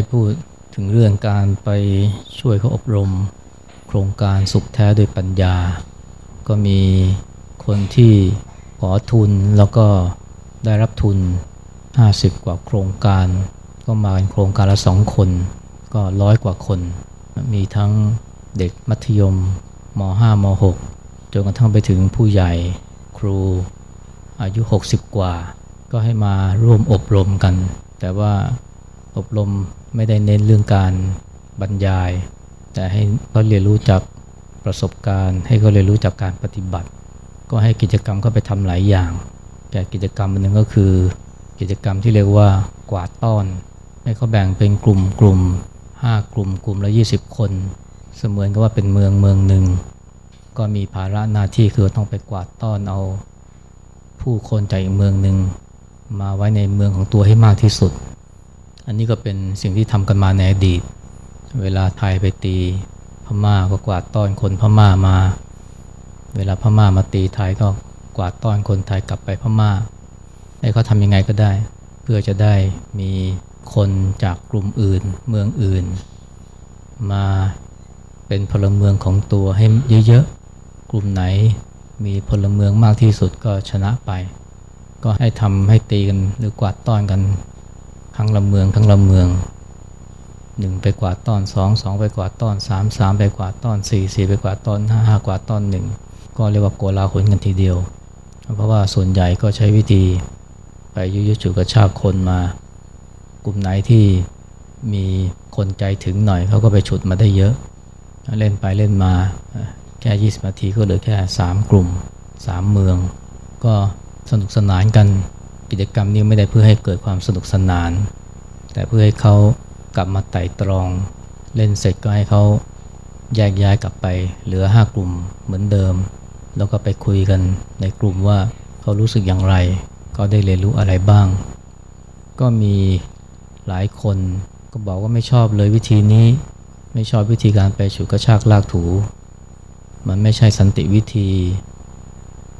ได้พูดถึงเรื่องการไปช่วยเขาอบรม โครงการสุขแท้โดยปัญญา ก็มีคนที่ขอทุนแล้วก็ได้รับทุน 50 กว่าโครงการ ก็มาโครงการละสองคน ก็ร้อยกว่าคน มีทั้งเด็กมัธยมม .5 ม .6 จนกระทั่งไปถึงผู้ใหญ่ครูอายุ 60 กว่า ก็ให้มาร่วมอบรมกัน แต่ว่าอบรม ไม่ได้เน้นเรื่องการบรรยาย แต่ให้เขาเรียนรู้จากประสบการณ์ ให้เขาเรียนรู้จากการปฏิบัติ ก็ให้กิจกรรมเขาไปทำหลายอย่าง แต่กิจกรรมหนึ่งก็คือ กิจกรรมที่เรียกว่ากวาดต้อน ให้เขาแบ่งเป็นกลุ่มกลุ่ม5กลุ่มกลุ่มละ 20 คน เสมือนกับว่าเป็นเมืองเมืองหนึ่ง ก็มีภาระหน้าที่คือต้องไปกวาดต้อนเอาผู้คนจากอีกเมืองหนึ่งมาไว้ในเมืองของตัวให้มากที่สุด อันนี้ก็เป็นสิ่งที่ทำกันมาในอดีต เวลาไทยไปตีพม่าก็กวาดต้อนคนพม่ามา เวลาพม่ามาตีไทยก็กวาดต้อนคนไทยกลับไปพม่าให้เขาทำยังไงก็ได้ เพื่อจะได้มีคนจากกลุ่มอื่น เมืองอื่น มาเป็นพลเมืองของตัวให้เยอะๆ กลุ่มไหนมีพลเมืองมากที่สุดก็ชนะไป ก็ให้ทำให้ตีกันหรือกวาดต้อนกัน ทั้งละเมืองทั้งละเมืองหนึ่งไปกว่าต้อนสองสองไปกว่าต้อนสามสามไปกว่าต้อนสี่สี่ไปกว่าต้อนห้าห้ากว่าต้อนหนึ่งก็เรียกว่าโกลาหลกันทีเดียว เพราะว่าส่วนใหญ่ก็ใช้วิธีไปยุยฉุกระชากคนมา กลุ่มไหนที่มีคนใจถึงหน่อยเขาก็ไปฉุดมาได้เยอะ เล่นไปเล่นมาแค่20นาทีก็เหลือแค่3กลุ่ม3เมือง ก็สนุกสนานกัน กิจกรรมนี้ไม่ได้เพื่อให้เกิดความสนุกสนาน แต่เพื่อให้เขากลับมาไต่ตรอง เล่นเสร็จก็ให้เขาแยกย้ายกลับไป เหลือ5กลุ่มเหมือนเดิม แล้วก็ไปคุยกันในกลุ่มว่าเขารู้สึกอย่างไร เขาได้เรียนรู้อะไรบ้าง ก็มีหลายคนก็บอกว่าไม่ชอบเลยวิธีนี้ ไม่ชอบวิธีการไปฉุดกระชากลากถู มันไม่ใช่สันติวิธี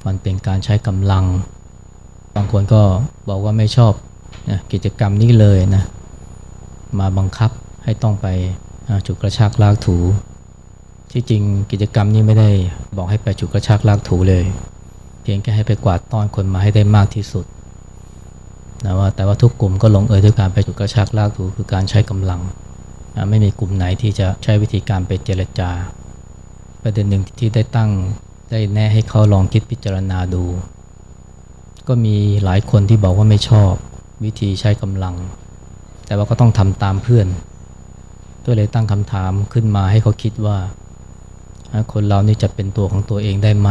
มันเป็นการใช้กำลังางคนก็บอกว่าไม่ชอบนะกิจกรรมนี้เลยนะ มาบังคับให้ต้องไปฉุดกระชากลากถู ที่จริงกิจกรรมนี้ไม่ได้บอกให้ไปฉุดกระชากลากถูเลย เพียงแค่ให้ไปกวาดต้อนคนมาให้ได้มากที่สุดนะว่าแต่ว่าทุกกลุ่มก็ลงเอยด้วยการไปฉุดกระชากลากถูคือการใช้กำลังนะไม่มีกลุ่มไหนที่จะใช้วิธีการไปเจรจา ประเด็นหนึ่งที่ได้ตั้งได้แน่ให้เขาลองคิดพิจารณาดู ก็มีหลายคนที่บอกว่าไม่ชอบวิธีใช้กำลัง แต่ว่าก็ต้องทำตามเพื่อน ก็เลยตั้งคำถามขึ้นมาให้เขาคิดว่า คนเรานี่จะเป็นตัวของตัวเองได้ไหม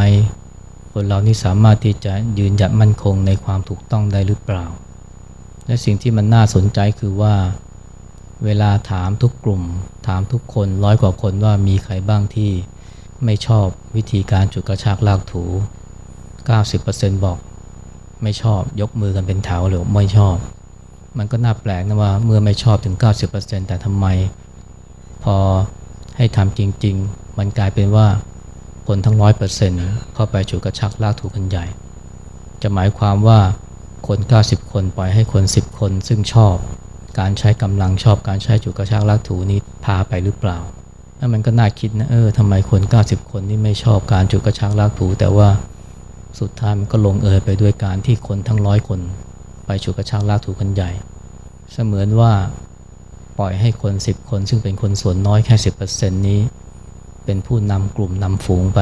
คนเรานี่สามารถที่จะยืนหยัดมั่นคงในความถูกต้องได้หรือเปล่า และสิ่งที่มันน่าสนใจคือว่า เวลาถามทุกกลุ่ม ถามทุกคนร้อยกว่าคนว่ามีใครบ้างที่ไม่ชอบวิธีการจุดกระชากลากถู 90%บอก ไม่ชอบยกมือกันเป็นแถวหรือไม่ชอบ มันก็น่าแปลกนะว่าเมื่อไม่ชอบถึง 90%แต่ทำไม พอให้ทำจริง ๆ มันกลายเป็นว่าคนทั้งร้อยเปอร์เซ็นต์เข้าไปจุดกระชากลากถูกันใหญ่ จะหมายความว่าคน 90 คนปล่อยให้คน 10 คนซึ่งชอบ การใช้กำลังชอบการใช้จุดกระชากลากถูนี้พาไปหรือเปล่าแล้วมันก็น่าคิดนะเออทำไมคน 90 คนนี่ไม่ชอบการจุดกระชากลากถูแต่ว่า สุดท้ายมันก็ลงเอยไปด้วยการที่คนทั้งร้อยคน ไปจุดกระชากลากถูกันใหญ่ เสมือนว่าปล่อยให้คน 10 คน ซึ่งเป็นคนส่วนน้อยแค่ 10%นี้ เป็นผู้นำกลุ่มนำฝูงไป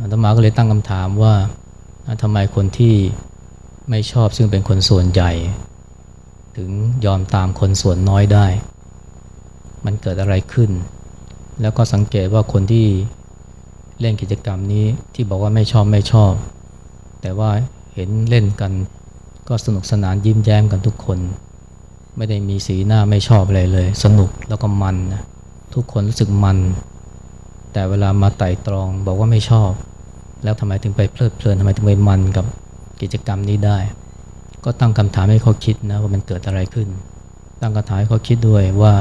อาตมาก็เลยตั้งคำถามว่าทำไมคนที่ไม่ชอบซึ่งเป็นคนส่วนใหญ่ ถึงยอมตามคนส่วนน้อยได้ มันเกิดอะไรขึ้น แล้วก็สังเกตว่าคนที่ เล่นกิจกรรมนี้ที่บอกว่าไม่ชอบไม่ชอบ แต่ว่าเห็นเล่นกันก็สนุกสนานยิ้มแย้มกันทุกคน ไม่ได้มีสีหน้าไม่ชอบอะไรเลย สนุกแล้วก็มันนะทุกคนรู้สึกมัน แต่เวลามาไต่ตรองบอกว่าไม่ชอบ แล้วทำไมถึงไปเพลิดเพลินทำไมถึงไปมันกับกิจกรรมนี้ได้ ก็ตั้งคำถามให้เขาคิดนะว่ามันเกิดอะไรขึ้น ตั้งคำถามให้เขาคิดด้วยว่า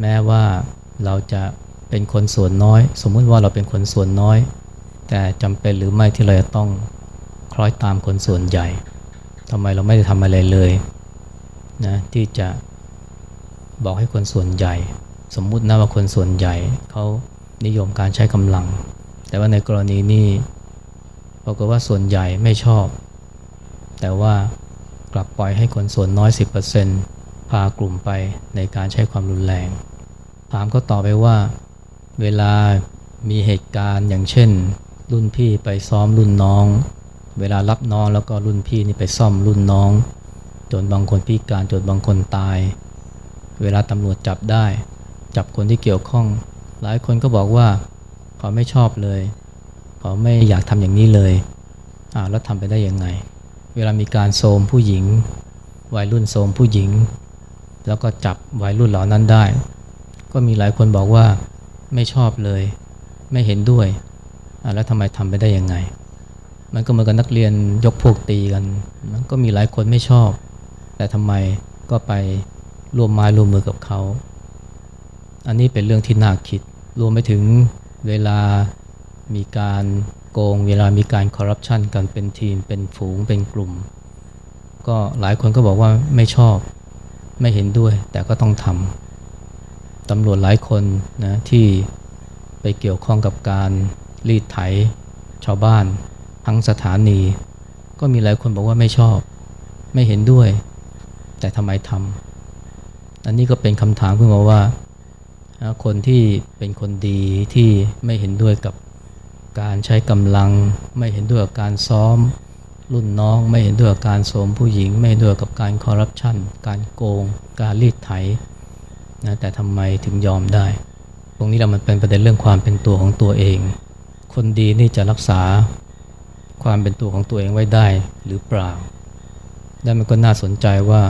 แม้ว่าเราจะ เป็นคนส่วนน้อย สมมุติว่าเราเป็นคนส่วนน้อย แต่จำเป็นหรือไม่ที่เราจะต้องคล้อยตามคนส่วนใหญ่ทำไมเราไม่ได้ทำอะไรเลยนะที่จะบอกให้คนส่วนใหญ่ สมมุตินะว่าคนส่วนใหญ่เขานิยมการใช้กำลัง แต่ว่าในกรณีนี้ปรากฏว่าส่วนใหญ่ไม่ชอบ แต่ว่ากลับปล่อยให้คนส่วนน้อย 10%พากลุ่มไปในการใช้ความรุนแรง ถามก็ตอบไปว่า เวลามีเหตุการณ์อย่างเช่น รุ่นพี่ไปซ้อมรุ่นน้อง เวลารับน้องแล้วก็รุ่นพี่นี่ไปซ่อมรุ่นน้อง จนบางคนพิการจนบางคนตาย เวลาตำรวจจับได้ จับคนที่เกี่ยวข้อง หลายคนก็บอกว่า เขาไม่ชอบเลย เขาไม่อยากทำอย่างนี้เลยอ่าแล้วทำไปได้ยังไง เวลามีการโซมผู้หญิง วัยรุ่นโซมผู้หญิง แล้วก็จับวัยรุ่นเหล่านั้นได้ ก็มีหลายคนบอกว่า ไม่ชอบเลย ไม่เห็นด้วยแล้วทำไมทำไปได้ยังไง มันก็เหมือนกับนักเรียนยกพวกตีกัน มันก็มีหลายคนไม่ชอบ แต่ทำไมก็ไปร่วมไม้ร่วมมือกับเขา อันนี้เป็นเรื่องที่น่าคิด รวมไปถึงเวลามีการโกง เวลามีการคอร์รัปชันกันเป็นทีม เป็นฝูง เป็นกลุ่ม ก็หลายคนก็บอกว่าไม่ชอบ ไม่เห็นด้วย แต่ก็ต้องทำ ตำรวจหลายคนนะที่ไปเกี่ยวข้องกับการรีดไถชาวบ้าน ทั้งสถานี ก็มีหลายคนบอกว่าไม่ชอบ ไม่เห็นด้วย แต่ทำไมทำอันนี้ก็เป็นคำถามขึ้นมาว่า คนที่เป็นคนดีที่ไม่เห็นด้วยกับการใช้กำลัง ไม่เห็นด้วยกับการซ้อม รุ่นน้องไม่เห็นด้วยกับการโสมผู้หญิง ไม่เห็นด้วยกับการคอร์รัปชันการโกง การรีดไถ นะแต่ทำไมถึงยอมได้ ตรงนี้เรามันเป็นประเด็นเรื่องความเป็นตัวของตัวเอง คนดีนี่จะรักษาความเป็นตัวของตัวเองไว้ได้หรือเปล่าและมันก็น่าสนใจว่า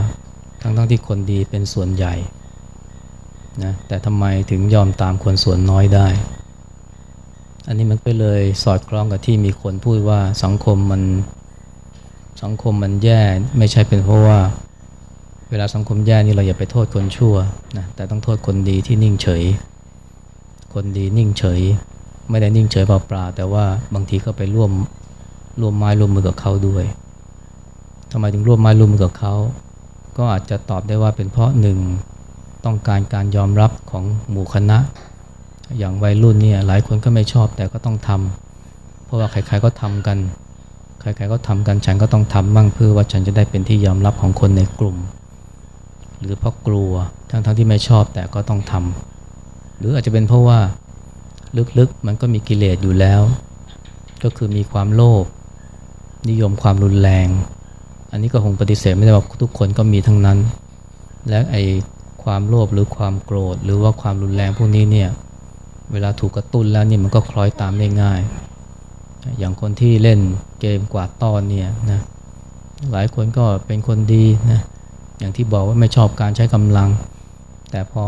ทั้งๆทที่คนดีเป็นส่วนใหญ่นะแต่ทำไมถึงยอมตามคนส่วนน้อยได้ อันนี้มันก็เลยสอดคล้องกับที่มีคนพูดว่าสังคมมันสังคมมันแย่ไม่ใช่เป็นเพราะว่า เวลาสังคมแย่นี่เราอย่าไปโทษคนชั่วนะแต่ต้องโทษคนดีที่นิ่งเฉย คนดีนิ่งเฉย ไม่ได้นิ่งเฉยเปล่าๆแต่ว่าบางทีก็ไปร่วมร่วมไม้ร่วมมือกับเขาด้วยทำไมถึงร่วมไม้ร่วมมือกับเขา ก็อาจจะตอบได้ว่าเป็นเพราะหนึ่งต้องการการยอมรับของหมู่คณะ อย่างวัยรุ่นเนี่ยหลายคนก็ไม่ชอบแต่ก็ต้องทำเพราะว่าใครๆก็ทำกัน ใครๆก็ทำกันฉันก็ต้องทำบ้างเพื่อว่าฉันจะได้เป็นที่ยอมรับของคนในกลุ่ม หรือเพราะกลัวทั้งๆทที่ไม่ชอบแต่ก็ต้องทำหรืออาจจะเป็นเพราะว่าลึกๆมันก็มีกิเลสอยู่แล้ว ก็คือมีความโลภนิยมความรุนแรง อันนี้ก็คงปฏิเสธไม่ได้ว่าทุกคนก็มีทั้งนั้น และไอความโลภหรือความโกรธ หรือว่าความรุนแรงพวกนี้เนี่ยเวลาถูกกระตุ้นแล้วนี่มันก็คล้อยตามได้ง่าย อย่างคนที่เล่นเกมกวาดต้อนเนี่ยนะหลายคนก็เป็นคนดีนะ อย่างที่บอกว่าไม่ชอบการใช้กำลัง แต่พอ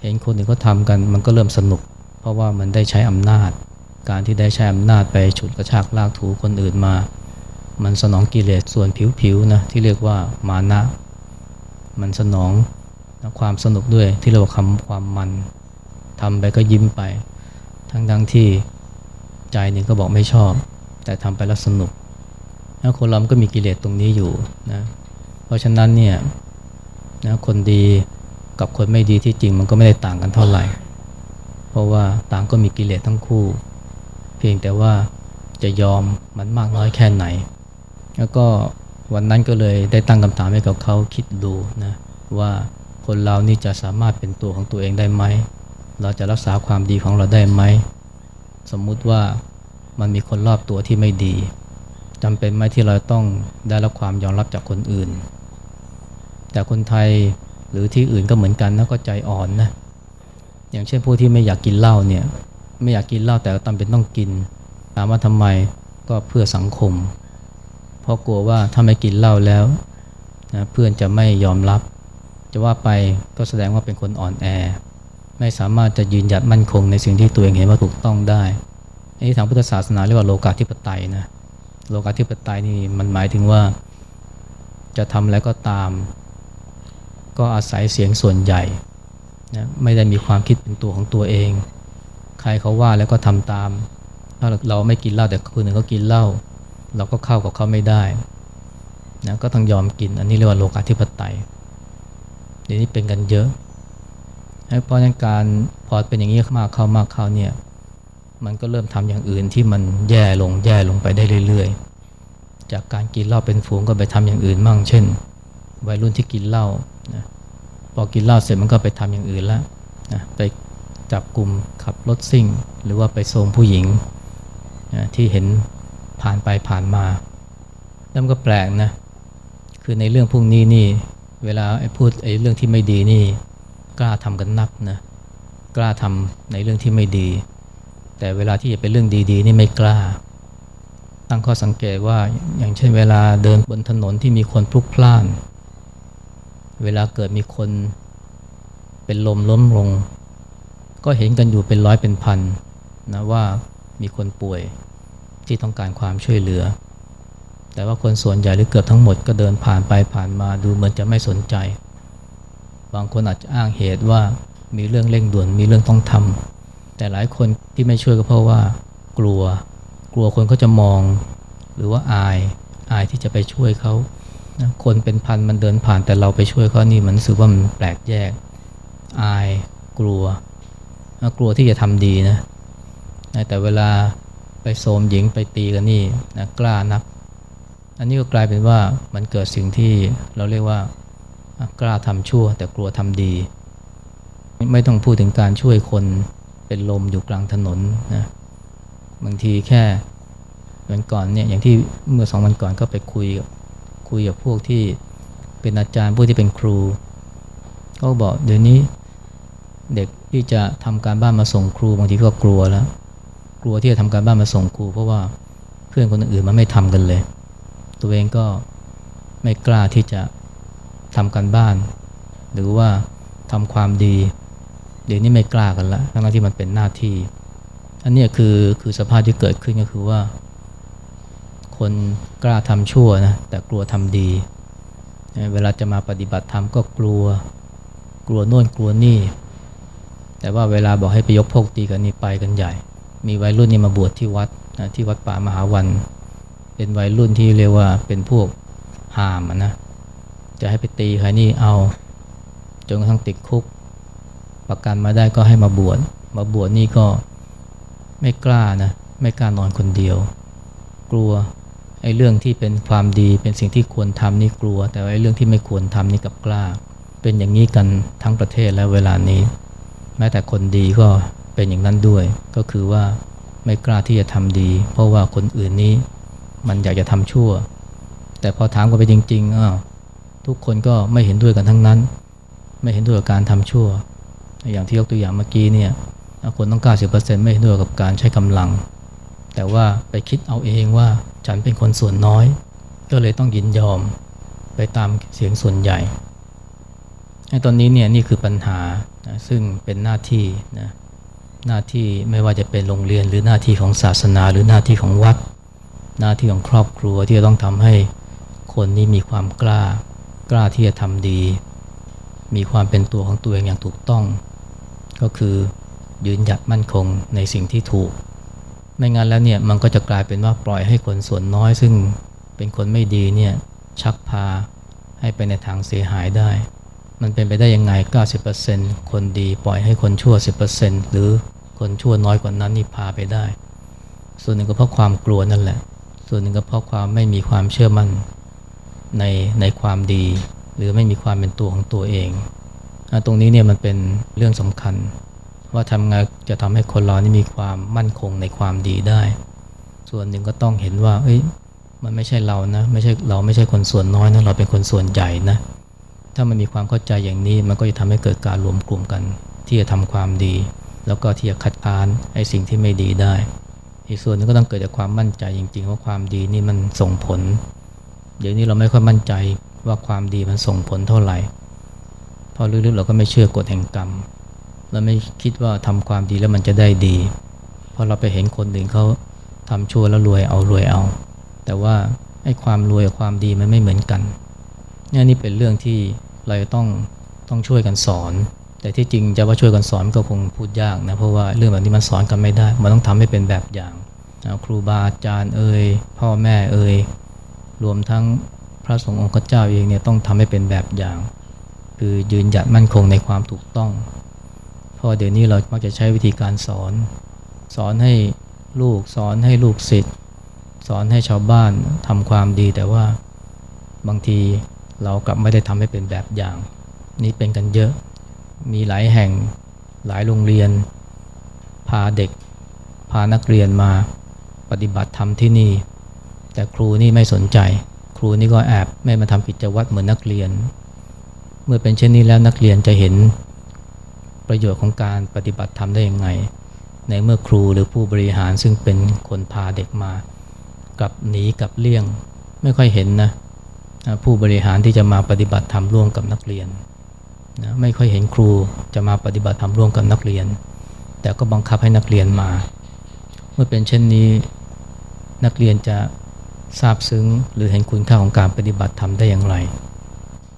เห็นคนอื่นเขาทำกันมันก็เริ่มสนุก เพราะว่ามันได้ใช้อำนาจ การที่ได้ใช้อำนาจไปฉุดกระชากลากถูคนอื่นมา มันสนองกิเลสส่วนผิวๆนะที่เรียกว่ามานะ มันสนองความสนุกด้วยที่เราคำความมันทำไปก็ยิ้มไป ทั้งทั้งที่ใจหนึ่งก็บอกไม่ชอบ แต่ทำไปแล้วสนุกนะคนเราก็มีกิเลสตรงนี้อยู่นะ ราะฉะนั้นเนี่ยนะคนดีกับคนไม่ดีที่จริงมันก็ไม่ได้ต่างกันเท่าไหร่ เพราะว่าต่างก็มีกิเลสทั้งคู่ เพียงแต่ว่าจะยอมมันมากน้อยแค่ไหน แล้วก็วันนั้นก็เลยได้ตั้งคำถามให้กับเขาคิดดูนะว่าคนเรานี่จะสามารถเป็นตัวของตัวเองได้ไหม เราจะรักษาความดีของเราได้ไหม สมมุติว่ามันมีคนรอบตัวที่ไม่ดีจำเป็นไหมที่เราต้องได้รับความยอมรับจากคนอื่น แต่คนไทยหรือที่อื่นก็เหมือนกันนะก็ใจอ่อนนะอย่างเช่นผู้ที่ไม่อยากกินเหล้าเนี่ยไม่อยากกินเหล้าแต่จำเป็นต้องกินถามว่าทำไมก็เพื่อสังคม เพราะกลัวว่าถ้าไม่กินเหล้าแล้วนะเพื่อนจะไม่ยอมรับ จะว่าไปก็แสดงว่าเป็นคนอ่อนแอ ไม่สามารถจะยืนหยัดมั่นคงในสิ่งที่ตัวเองเห็นว่าถูกต้องได้อันนี้ทางพุทธศาสนาเรียกว่าโลกาธิปไตยนะโลกาธิปไตยนี่มันหมายถึงว่า จะทำอะไรก็ตาม ก็อาศัยเสียงส่วนใหญ่นะไม่ได้มีความคิดเป็นตัวของตัวเอง ใครเขาว่าแล้วก็ทำตาม ถ้าเราไม่กินเหล้าแต่คนอื่นเขากินเหล้าเราก็เข้ากับเขาไม่ได้นะก็ต้องยอมกินอันนี้เรียกว่าโลกาธิปไตยเดี๋ยวนี้เป็นกันเยอะ เพราะนั้นการพอเป็นอย่างนี้มากเข้ามากเข้าเนี่ยมันก็เริ่มทำอย่างอื่นที่มันแย่ลงแย่ลงไปได้เรื่อยๆ จากการกินเหล้าเป็นฝูงก็ไปทำอย่างอื่นมั่ง เช่น วัยรุ่นที่กินเหล้า พอกินเหล้าเสร็จมันก็ไปทำอย่างอื่นแล้วนะไปจับกลุ่มขับรถซิ่ง หรือว่าไปโซมผู้หญิงนะที่เห็นผ่านไปผ่านมาแล้วมันก็แปลกนะคือในเรื่องพวกนี้นี่ เวลาไอ้พูดไอ้เรื่องที่ไม่ดีนี่ กล้าทำกันนักนะกล้าทำในเรื่องที่ไม่ดี แต่เวลาที่จะเป็นเรื่องดีๆ นี่ไม่กล้า ตั้งข้อสังเกตว่าอย่างเช่นเวลาเดินบนถนนที่มีคนพลุกพล่าน เวลาเกิดมีคนเป็นลมล้มลง ก็เห็นกันอยู่เป็นร้อยเป็นพันนะว่ามีคนป่วยที่ต้องการความช่วยเหลือ แต่ว่าคนส่วนใหญ่หรือเกือบทั้งหมดก็เดินผ่านไปผ่านมาดูเหมือนจะไม่สนใจ บางคนอาจจะอ้างเหตุว่ามีเรื่องเร่งด่วนมีเรื่องต้องทำแต่หลายคนที่ไม่ช่วยก็เพราะว่า กลัว กลัวคนเขาจะมอง หรือว่าอายอายที่จะไปช่วยเขา คนเป็นพันมันเดินผ่านแต่เราไปช่วยเขานี่มันรู้สึกว่ามันแปลกแยก อายกลัว กลัวที่จะทำดีนะแต่เวลาไปโสมหญิงไปตีกันนี่นะกล้านัก อันนี้ก็กลายเป็นว่ามันเกิดสิ่งที่เราเรียกว่ากล้าทำชั่ว แต่กลัวทำดี ไม่ต้องพูดถึงการช่วยคนเป็นลมอยู่กลางถนนนะบางทีแค่วันก่อนเนี่ยอย่างที่เมื่อสองวันก่อนก็ไปคุยกับ คุยกับพวกที่เป็นอาจารย์พวกที่เป็นครูเขาบอกเดี๋ยวนี้เด็กที่จะทำการบ้านมาส่งครูบางทีก็กลัวแล้ว กลัวที่จะทำการบ้านมาส่งครู เพราะว่าเพื่อนคนอื่นมันไม่ทำกันเลย ตัวเองก็ไม่กล้าที่จะทำการบ้าน หรือว่าทำความดี เดี๋ยวนี้ไม่กล้ากันละทั้งที่มันเป็นหน้าที่ อันนี้คือคือสภาพที่เกิดขึ้นก็คือว่า คนกล้าทำชั่วนะแต่กลัวทำดี เวลาจะมาปฏิบัติธรรมก็กลัว กลัวโน่นกลัวนี่ แต่ว่าเวลาบอกให้ไปยกพกตีกันนี่ไปกันใหญ่ มีวัยรุ่นนี่มาบวชที่วัดนะที่วัดป่ามหาวัน เป็นวัยรุ่นที่เรียกว่าเป็นพวกหามนะ จะให้ไปตีใครนี่เอาจนกระทั่งติดคุก ประกันมาได้ก็ให้มาบวชมาบวชนี่ก็ไม่กล้านะ ไม่กล้านอนคนเดียว กลัว ไอ้เรื่องที่เป็นความดีเป็นสิ่งที่ควรทำนี่กลัว แต่ไอ้เรื่องที่ไม่ควรทำนี่กับกล้า เป็นอย่างนี้กันทั้งประเทศและเวลานี้ แม้แต่คนดีก็เป็นอย่างนั้นด้วย ก็คือว่าไม่กล้าที่จะทำดี เพราะว่าคนอื่นนี้มันอยากจะทำชั่ว แต่พอถามกันไปจริงๆอ้าวทุกคนก็ไม่เห็นด้วยกันทั้งนั้น ไม่เห็นด้วยกับการทำชั่ว อย่างที่ยกตัวอย่างเมื่อกี้เนี่ยคนต้อง 90%ไม่เห็นด้วยกับการใช้กำลัง แต่ว่าไปคิดเอาเองว่า ฉันเป็นคนส่วนน้อย ก็เลยต้องยินยอมไปตามเสียงส่วนใหญ่ไอ้ตอนนี้เนี่ยนี่คือปัญหานะซึ่งเป็นหน้าที่นะหน้าที่ไม่ว่าจะเป็นโรงเรียนหรือหน้าที่ของศาสนาหรือหน้าที่ของวัด หน้าที่ของครอบครัวที่จะต้องทำให้คนนี้มีความกล้ากล้าที่จะทำดี มีความเป็นตัวของตัวเองอย่างถูกต้อง ก็คือยืนหยัดมั่นคงในสิ่งที่ถูก ไม่งั้นแล้วเนี่ยมันก็จะกลายเป็นว่าปล่อยให้คนส่วนน้อย ซึ่งเป็นคนไม่ดีเนี่ยชักพาให้ไปในทางเสียหายได้ มันเป็นไปได้ยังไง 90%คนดีปล่อยให้คนชั่ว 10%หรือคนชั่วน้อยกว่านั้นนี่พาไปได้ ส่วนหนึ่งก็เพราะความกลัวนั่นแหละ ส่วนหนึ่งก็เพราะความไม่มีความเชื่อมั่นในในความดี หรือไม่มีความเป็นตัวของตัวเอง ตรงนี้เนี่ยมันเป็นเรื่องสำคัญ ว่าทำไงจะทำให้คนเรานี่มีความมั่นคงในความดีได้ ส่วนหนึ่งก็ต้องเห็นว่า เอ้ย มันไม่ใช่เรานะ ไม่ใช่เราไม่ใช่คนส่วนน้อยนะ เราเป็นคนส่วนใหญ่นะ ถ้ามันมีความเข้าใจอย่างนี้ มันก็จะทำให้เกิดการรวมกลุ่มกัน ที่จะทำความดี แล้วก็ที่จะคัดค้านไอ้สิ่งที่ไม่ดีได้ อีกส่วนนึงก็ต้องเกิดจากความมั่นใจจริง ๆ ว่าความดีนี่มันส่งผล เดี๋ยวนี้เราไม่ค่อยมั่นใจว่าความดีมันส่งผลเท่าไหร่เพราะลึกๆเราก็ไม่เชื่อกฎแห่งกรรม เราไม่คิดว่าทำความดีแล้วมันจะได้ดีเพราะเราไปเห็นคนอื่นเขาทำชั่วแล้วรวยเอารวยเอา แต่ว่าไอ้ความรวยกับความดีมันไม่เหมือนกันนี่นี่เป็นเรื่องที่เราต้องต้องช่วยกันสอน แต่ที่จริงจะว่าช่วยกันสอนก็คงพูดยากนะเพราะว่าเรื่องแบบนี้มันสอนกันไม่ได้ มันต้องทำให้เป็นแบบอย่างครูบาอาจารย์เอ่ยพ่อแม่เอ่ยรวมทั้งพระสงฆ์องค์เจ้าเองเนี่ยต้องทำให้เป็นแบบอย่าง คือยืนหยัดมั่นคงในความถูกต้อง ราะเดี๋ยวนี้เรามักจะใช้วิธีการสอน สอนให้ลูกสอนให้ลูกศิษย์สอนให้ชาวบ้านทำความดี แต่ว่าบางทีเรากลับไม่ได้ทำให้เป็นแบบอย่าง นี่เป็นกันเยอะ มีหลายแห่งหลายโรงเรียน พาเด็ก พานักเรียนมาปฏิบัติธรรมที่นี่ แต่ครูนี่ไม่สนใจ ครูนี่ก็แอบไม่มาทำกิจวัตรเหมือนนักเรียน เมื่อเป็นเช่นนี้แล้วนักเรียนจะเห็น ประโยชน์ของการปฏิบัติธรรมได้ยังไง ในเมื่อครูหรือผู้บริหารซึ่งเป็นคนพาเด็กมา กับหนีกับเลี่ยงไม่ค่อยเห็นนะผู้บริหารที่จะมาปฏิบัติธรรมร่วมกับนักเรียนนะไม่ค่อยเห็นครูจะมาปฏิบัติธรรมร่วมกับนักเรียน แต่ก็บังคับให้นักเรียนมา เมื่อเป็นเช่นนี้นักเรียนจะทราบซึ้งหรือเห็นคุณค่าของการปฏิบัติธรรมได้อย่างไร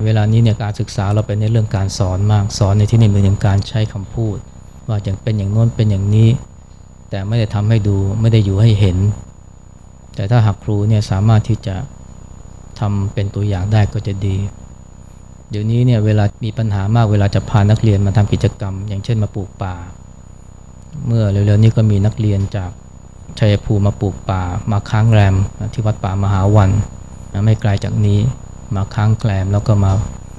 เวลานี้เนี่ยการศึกษาเราเป็นในเรื่องการสอนมากสอนในที่นี้เหมือนการใช้คำพูด ว่าอย่างเป็นอย่างโน้นเป็นอย่างนี้ แต่ไม่ได้ทำให้ดูไม่ได้อยู่ให้เห็น แต่ถ้าหากครูเนี่ยสามารถที่จะทำเป็นตัวอย่างได้ก็จะดี เดี๋ยวนี้เนี่ยเวลามีปัญหามากเวลาจะพานักเรียนมาทำกิจกรรม อย่างเช่นมาปลูกป่า เมื่อเร็วๆนี้ก็มีนักเรียนจากชัยภูมิมาปลูกป่ามาค้างแรมที่วัดป่ามหาวันไม่ไกลจากนี้ มาค้างแกลมแล้วก็มา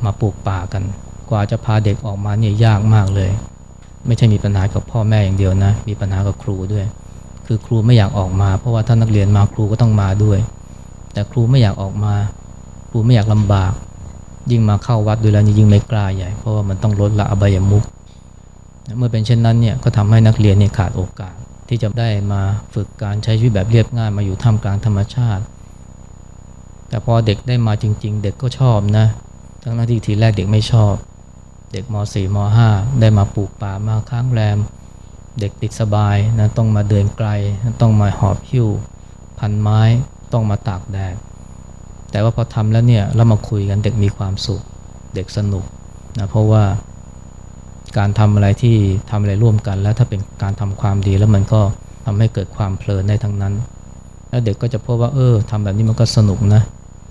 มาปลูกป่ากัน กว่าจะพาเด็กออกมาเนี่ยยากมากเลย ไม่ใช่มีปัญหากับพ่อแม่อย่างเดียวนะ มีปัญหากับครูด้วย คือครูไม่อยากออกมา เพราะว่าถ้านักเรียนมาครูก็ต้องมาด้วย แต่ครูไม่อยากออกมา ครูไม่อยากลำบาก ยิ่งมาเข้าวัดด้วยแล้วยิ่งไม่กล้าใหญ่ เพราะว่ามันต้องลดละอบายมุกเมื่อเป็นเช่นนั้นเนี่ยก็ทำให้นักเรียนเนี่ยขาดโอกาส ที่จะได้มาฝึกการใช้ชีวิตแบบเรียบง่ายมาอยู่ท่ามกลางธรรมชาติ แต่พอเด็กได้มาจริง ๆ เด็กก็ชอบนะ ทั้งนั้นที่ทีแรกเด็กไม่ชอบ เด็กม .4 ม .5 ได้มาปลูกป่ามาค้างแรม เด็กติดสบายนะต้องมาเดินไกล ต้องมาหอบหิ้ว พันไม้ต้องมาตากแดดแต่ว่าพอทำแล้วเนี่ยเรามาคุยกันเด็กมีความสุข เด็กสนุกนะเพราะว่าการทำอะไรที่ทำอะไรร่วมกัน แล้วถ้าเป็นการทำความดีแล้วมันก็ทำให้เกิดความเพลินได้ทั้งนั้น แล้วเด็กก็จะพบว่าเออทำแบบนี้มันก็สนุกนะ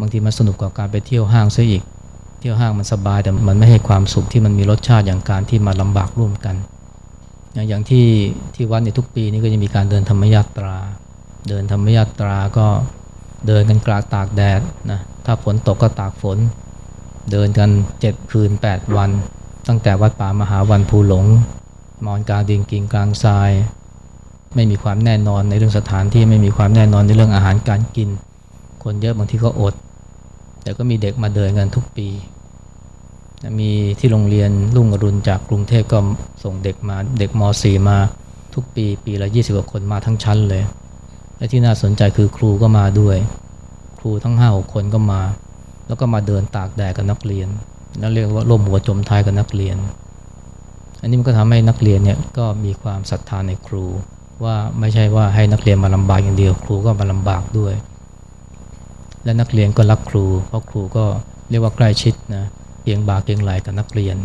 บางทีมันสนุกกว่าการไปเที่ยวห้างซะอีก เที่ยวห้างมันสบายแต่มันไม่ให้ความสุขที่มันมีรสชาติอย่างการที่มาลำบากร่วมกัน อย่างที่ที่วัดในทุกปีนี้ก็จะมีการเดินธรรมยาตรา เดินธรรมยาตราก็เดินกันกลางตากแดดนะถ้าฝนตกก็ตากฝน เดินกัน 7 คืน 8 วัน ตั้งแต่วัดป่ามหาวันภูหลง มอนกลางดิงกิงกลางทราย ไม่มีความแน่นอนในเรื่องสถานที่ไม่มีความแน่นอนในเรื่องอาหารการกิน คนเยอะบางทีก็อด แต่ก็มีเด็กมาเดินกันทุกปี มีที่โรงเรียนรุ่งอรุณจากกรุงเทพก็ส่งเด็กมาเด็กม .4 มาทุกปี ปีละ20กว่าคนมาทั้งชั้นเลย และที่น่าสนใจคือครูก็มาด้วย ครูทั้งห้าคนก็มา แล้วก็มาเดินตากแดดกับนักเรียนนั่นเรียกว่าร่มหัวจมท้ายกับนักเรียน อันนี้มันก็ทำให้นักเรียนเนี่ยก็มีความศรัทธาในครู ว่าไม่ใช่ว่าให้นักเรียนมาลำบากอย่างเดียว ครูก็มาลำบากด้วย และนักเรียนก็รักครู เพราะครูก็เรียกว่าใกล้ชิดนะเกียงบาเกียงไหลกับนักเรียน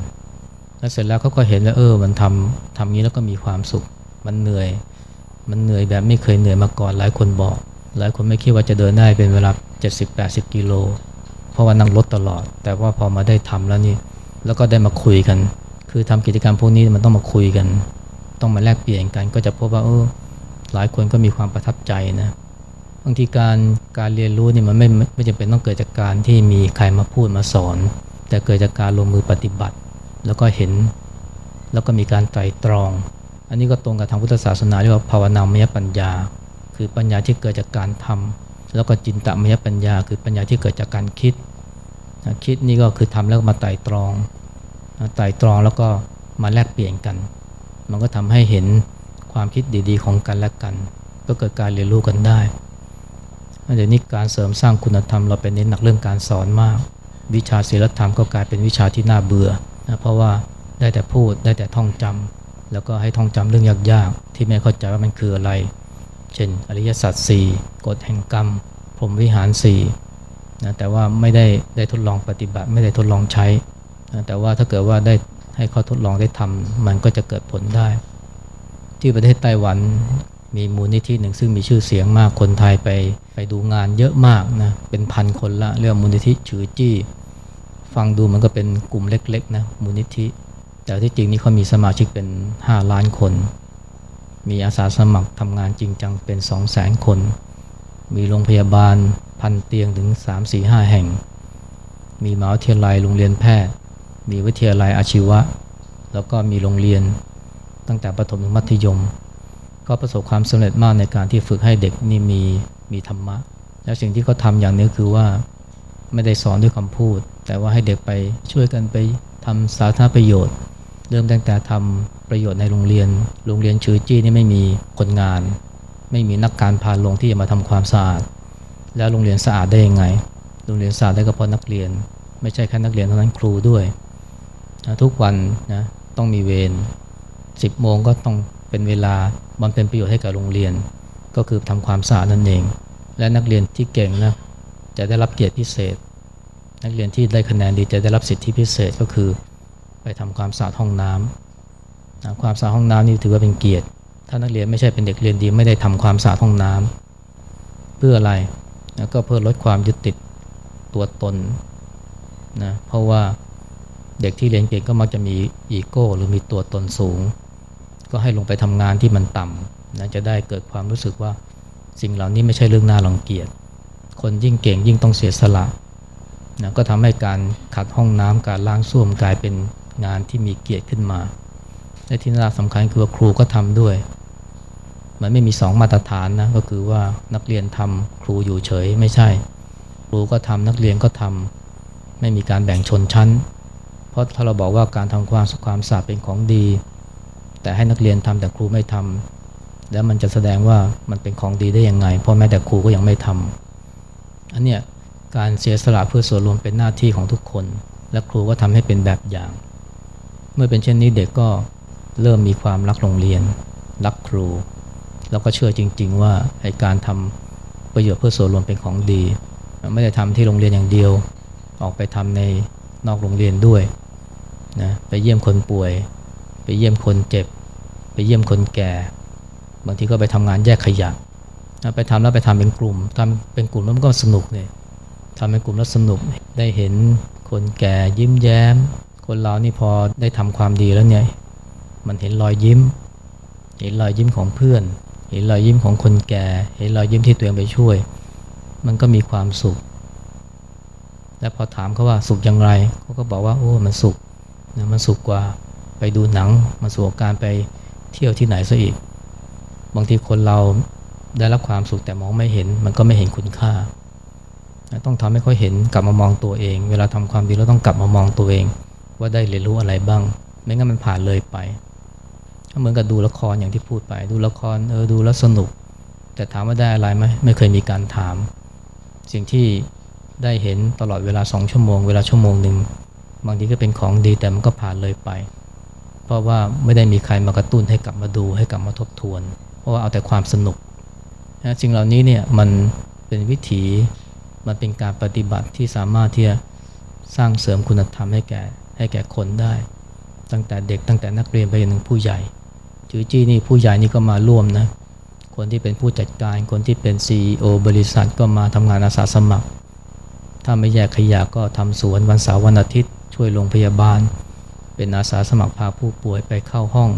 แล้วเสร็จแล้วเขาก็เห็นแล้วเออมันทำทำนี้แล้วก็มีความสุข มันเหนื่อย มันเหนื่อยแบบไม่เคยเหนื่อยมาก่อนหลายคนบอก หลายคนไม่คิดว่าจะเดินได้เป็นเวลา 70-80 กิโล เพราะว่านั่งรถตลอด แต่ว่าพอมาได้ทำแล้วนี่ แล้วก็ได้มาคุยกัน คือทำกิจกรรมพวกนี้มันต้องมาคุยกัน ต้องมาแลกเปลี่ยนกัน ก็จะพบว่าเออหลายคนก็มีความประทับใจนะ บางทีการการเรียนรู้นี่มันไม่ไม่จำเป็นต้องเกิดจากการที่มีใครมาพูดมาสอน แต่เกิดจากการลงมือปฏิบัติ แล้วก็เห็น แล้วก็มีการไตรตรอง อันนี้ก็ตรงกับทางพุทธศาสนาเรียกว่าภาวนามยปัญญา คือปัญญาที่เกิดจากการทำแล้วก็จินตมยปัญญา คือปัญญาที่เกิดจากการคิด คิดนี่ก็คือทำแล้วมาไต่ตรองไต่ตรองแล้วก็มาแลกเปลี่ยนกัน มันก็ทำให้เห็นความคิดดีๆ ของกันและกัน ก็เกิดการเรียนรู้กันได้ เดี๋ยวนี้การเสริมสร้างคุณธรรมเราเป็นเน้นหนักเรื่องการสอนมาก วิชาศีลธรรมก็กลายเป็นวิชาที่น่าเบื่อนะเพราะว่าได้แต่พูดได้แต่ท่องจำแล้วก็ให้ท่องจำเรื่องยากๆ ที่ไม่เข้าใจว่ามันคืออะไร เช่น อริยสัจสี่กฎแห่งกรรมพรหมวิหารสี่นะแต่ว่าไม่ได้ได้ทดลองปฏิบัติไม่ได้ทดลองใช้นะแต่ว่าถ้าเกิดว่าได้ให้เขาทดลองได้ทำมันก็จะเกิดผลได้ ที่ประเทศไต้หวัน มีมูลนิธิหนึ่งซึ่งมีชื่อเสียงมากคนไทยไปไปดูงานเยอะมากนะเป็นพันคนละเรียกมูลนิธิฉือจี้ ฟังดูมันก็เป็นกลุ่มเล็กๆนะมูลนิธิ แต่ที่จริงนี่เขามีสมาชิกเป็น 5 ล้านคน มีอาสาสมัครทำงานจริงจังเป็น 2 0 0แสนคน มีโรงพยาบาลพันเตียงถึง 3-4-5 แห่ง มีมหาวิทยาลัยโรงเรียนแพทย์ มีวิทยาลัยอาชีวะ แล้วก็มีโรงเรียนตั้งแต่ประถมถึงมัธยม ก็ประสบความสำเร็จมากในการที่ฝึกให้เด็กนี่มีมีธรรมะ แล้วสิ่งที่เขาทำอย่างนี้คือว่าไม่ได้สอนด้วยคำพูด แต่ว่าให้เด็กไปช่วยกันไปทำสาธารณประโยชน์ เริ่มตั้งแต่ทำประโยชน์ในโรงเรียน โรงเรียนชื่อจี้นี่ไม่มีคนงาน ไม่มีนักการพาลงที่จะมาทำความสะอาด แล้วโรงเรียนสะอาดได้ยังไง โรงเรียนสะอาดได้ก็เพราะนักเรียน ไม่ใช่แค่นักเรียนเท่านั้นครูด้วย ทุกวันนะต้องมีเวร10โมงก็ต้อง เป็นเวลาบำเพ็ญประโยชน์ให้กับโรงเรียน ก็คือทำความสะอาดนั่นเอง และนักเรียนที่เก่งนะจะได้รับเกียรติพิเศษ นักเรียนที่ได้คะแนนดีจะได้รับสิทธิพิเศษก็คือ ไปทำความสะอาดห้องน้ำนะความสะอาดห้องน้ำนี่ถือว่าเป็นเกียรติ ถ้านักเรียนไม่ใช่เป็นเด็กเรียนดีไม่ได้ทำความสะอาดห้องน้ำเพื่ออะไรนะก็เพื่อลดความยึดติดตัวตนนะเพราะว่าเด็กที่เรียนเก่งก็มักจะมีอีโก้หรือมีตัวตนสูง ก็ให้ลงไปทำงานที่มันต่ำนะจะได้เกิดความรู้สึกว่าสิ่งเหล่านี้ไม่ใช่เรื่องน่ารังเกียจ คนยิ่งเก่งยิ่งต้องเสียสละนะก็ทำให้การขัดห้องน้ำการล้างส้วมกลายเป็นงานที่มีเกียรติขึ้นมา และที่น่าสำคัญคือว่าครูก็ทำด้วย มันไม่มีสองมาตรฐานนะก็คือว่านักเรียนทำครูอยู่เฉยไม่ใช่ ครูก็ทำนักเรียนก็ทำไม่มีการแบ่งชนชั้น เพราะถ้าเราบอกว่าการทำความสุขความสะอาดเป็นของดี แต่ให้นักเรียนทำแต่ครูไม่ทำแล้วมันจะแสดงว่ามันเป็นของดีได้ยังไง เพราะแม้แต่ครูก็ยังไม่ทำอันเนี้ยการเสียสละเพื่อส่วนรวมเป็นหน้าที่ของทุกคน และครูก็ทำให้เป็นแบบอย่าง เมื่อเป็นเช่นนี้เด็กก็เริ่มมีความรักโรงเรียน รักครู แล้วก็เชื่อจริง ๆ ว่าไอการทำประโยชน์เพื่อส่วนรวมเป็นของดี ไม่ได้ทำที่โรงเรียนอย่างเดียว ออกไปทำในนอกโรงเรียนด้วยนะไปเยี่ยมคนป่วย เยี่ยมคนเจ็บ ไปเยี่ยมคนแก่ บางทีก็ไปทำงานแยกขยะไปทำแล้วไปทำเป็นกลุ่มทำเป็นกลุ่มแล้วมันก็สนุกเนี่ยทำเป็นกลุ่มแล้วสนุกได้เห็นคนแก่ยิ้มแย้ม คนเรานี่พอได้ทำความดีแล้วเนี่ยมันเห็นรอยยิ้ม เห็นรอยยิ้มของเพื่อน เห็นรอยยิ้มของคนแก่ เห็นรอยยิ้มที่ตัวเองไปช่วย มันก็มีความสุข และพอถามเขาว่าสุขอย่างไรเขาก็บอกว่าโอ้มันสุขนะมันสุขกว่า ไปดูหนังมันสุขการไปเที่ยวที่ไหนซะอีก บางทีคนเราได้รับความสุขแต่มองไม่เห็น มันก็ไม่เห็นคุณค่า ต้องทำให้เขาเห็นกลับมามองตัวเอง เวลาทำความดีเราต้องกลับมามองตัวเอง ว่าได้เรียนรู้อะไรบ้าง ไม่งั้นมันผ่านเลยไปเหมือนกับดูละครอย่างที่พูดไป ดูละครเออดูแล้วสนุก แต่ถามว่าได้อะไรไหมไม่เคยมีการถาม สิ่งที่ได้เห็นตลอดเวลาสองชั่วโมง เวลาชั่วโมงหนึ่งบางทีก็เป็นของดีแต่มันก็ผ่านเลยไป ราะว่าไม่ได้มีใครมากระตุ้นให้กลับมาดูให้กลับมาทบทวน เพราะว่าเอาแต่ความสนุกนะสิ่งเหล่านี้เนี่ยมันเป็นวิถีมันเป็นการปฏิบัติที่สามารถที่จะสร้างเสริมคุณธรรมให้แก่ให้แก่คนได้ ตั้งแต่เด็กตั้งแต่นักเรียนไปจนถึงผู้ใหญ่จือจี้นี่ผู้ใหญ่นี่ก็มาร่วมนะคนที่เป็นผู้จัดการคนที่เป็น CEO บริษัทก็มาทำงานอาสาสมัคร ถ้าไม่แยกขยะก็ทำสวนวันเสาร์วันอาทิตย์ ช่วยโรงพยาบาล เป็นอาสาสมัครพาผู้ป่วยไปเข้าห้อง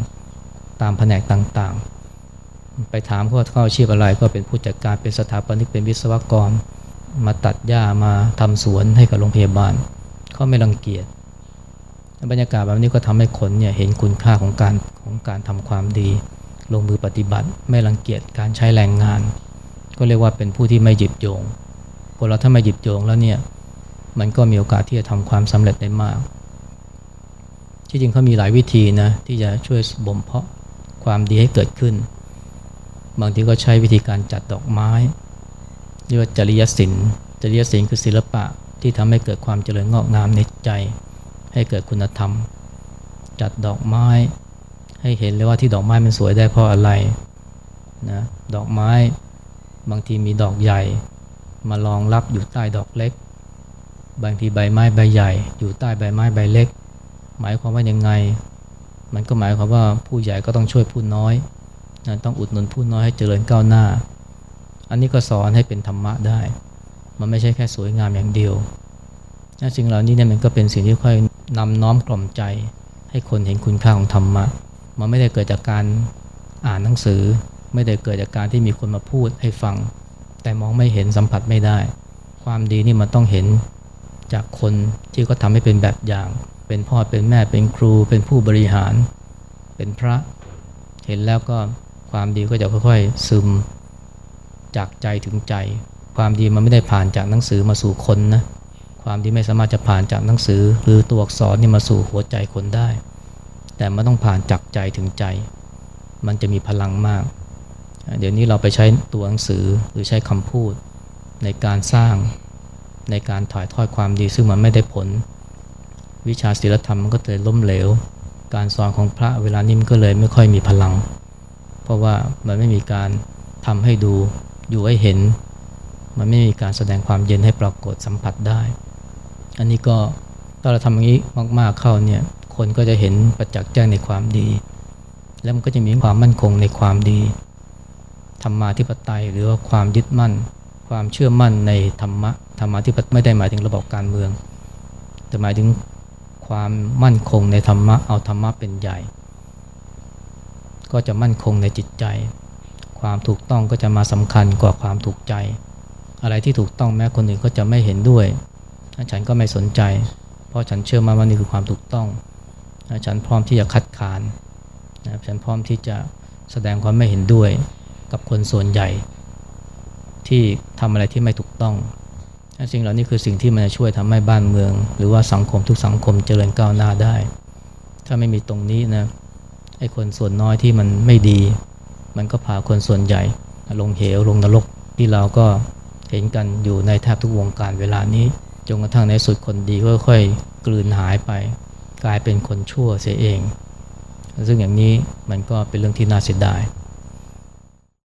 ตามแผนกต่างๆ ไปถามเขาว่าเขาอาชีพอะไรก็เป็นผู้จัดการเป็นสถาปนิกเป็นวิศวกร มาตัดหญ้ามาทำสวนให้กับโรงพยาบาลเขาไม่รังเกียจบรรยากาศแบบนี้ก็ทำให้คนเนี่ยเห็นคุณค่าของการของการทำความดี ลงมือปฏิบัติ ไม่รังเกียจการใช้แรงงาน ก็เรียกว่าเป็นผู้ที่ไม่หยิบโยงคนเราถ้าไม่หยิบโยงแล้วเนี่ยมันก็มีโอกาสที่จะทำความสำเร็จได้มาก ที่จริงเขามีหลายวิธีนะที่จะช่วยบ่มเพาะความดีให้เกิดขึ้น บางทีก็ใช้วิธีการจัดดอกไม้เรียกว่าจริยศิลป์จริยศิลป์คือศิลปะที่ทำให้เกิดความเจริญงอกงามในใจ ให้เกิดคุณธรรม จัดดอกไม้ ให้เห็นเลยว่าที่ดอกไม้มันสวยได้เพราะอะไรนะดอกไม้บางทีมีดอกใหญ่ มารองรับอยู่ใต้ดอกเล็ก บางทีใบไม้ใบใหญ่ อยู่ใต้ใบไม้ใบเล็ก หมายความว่ายังไง มันก็หมายความว่าผู้ใหญ่ก็ต้องช่วยผู้น้อยนะต้องอุดหนุนผู้น้อยให้เจริญก้าวหน้า อันนี้ก็สอนให้เป็นธรรมะได้ มันไม่ใช่แค่สวยงามอย่างเดียวสิ่งเหล่านี้เนี่ยมันก็เป็นสิ่งที่ค่อยนำน้อมกล่อมใจ ให้คนเห็นคุณค่าของธรรมะ มันไม่ได้เกิดจากการอ่านหนังสือ ไม่ได้เกิดจากการที่มีคนมาพูดให้ฟัง แต่มองไม่เห็นสัมผัสไม่ได้ ความดีนี่มันต้องเห็นจากคนที่เขาทาให้เป็นแบบอย่าง เป็นพ่อเป็นแม่เป็นครู เป็นผู้บริหาร เป็นพระ เห็นแล้วก็ความดีก็จะค่อยๆซึมจากใจถึงใจ ความดีมันไม่ได้ผ่านจากหนังสือมาสู่คนนะความดีไม่สามารถจะผ่านจากหนังสือ หรือตัวอักษรนี่มาสู่หัวใจคนได้ แต่มันต้องผ่านจากใจถึงใจ มันจะมีพลังมาก เดี๋ยวนี้เราไปใช้ตัวหนังสือหรือใช้คำพูดในการสร้างในการถ่ายทอดความดีซึ่งมันไม่ได้ผล วิชาศีลธรรมมันก็เลยล้มเหลว การสอนของพระเวลานี้มันก็เลยไม่ค่อยมีพลัง เพราะว่ามันไม่มีการทำให้ดูอยู่ให้เห็น มันไม่มีการแสดงความเย็นให้ปรากฏสัมผัสได้ อันนี้ก็ถ้าเราทำอย่างนี้มากๆเข้าเนี่ยคนก็จะเห็นประจักษ์แจ้งในความดี แล้วมันก็จะมีความมั่นคงในความดีธรรมาธิปไตยหรือว่าความยึดมั่น ความเชื่อมั่นในธรรมะธรรมาธิปไตยไม่ได้หมายถึงระบบการเมือง แต่หมายถึง ความมั่นคงในธรรมะ เอาธรรมะเป็นใหญ่ ก็จะมั่นคงในจิตใจ ความถูกต้องก็จะมาสำคัญกว่าความถูกใจ อะไรที่ถูกต้องแม้คนอื่นก็จะไม่เห็นด้วยฉันก็ไม่สนใจ เพราะฉันเชื่อมาว่านี่คือความถูกต้อง ฉันพร้อมที่จะคัดค้านฉันพร้อมที่จะแสดงความไม่เห็นด้วยกับคนส่วนใหญ่ ที่ทำอะไรที่ไม่ถูกต้อง สิ่งเหล่านี้คือสิ่งที่มันจะช่วยทำให้บ้านเมือง หรือว่าสังคมทุกสังคมเจริญก้าวหน้าได้ ถ้าไม่มีตรงนี้นะไอ้คนส่วนน้อยที่มันไม่ดี มันก็พาคนส่วนใหญ่ ลงเหวลงนรกที่เราก็เห็นกันอยู่ในแทบทุกวงการเวลานี้จนกระทั่งในสุดคนดีก็ค่อยกลืนหายไป กลายเป็นคนชั่วเสียเอง ซึ่งอย่างนี้มันก็เป็นเรื่องที่น่าเสียดาย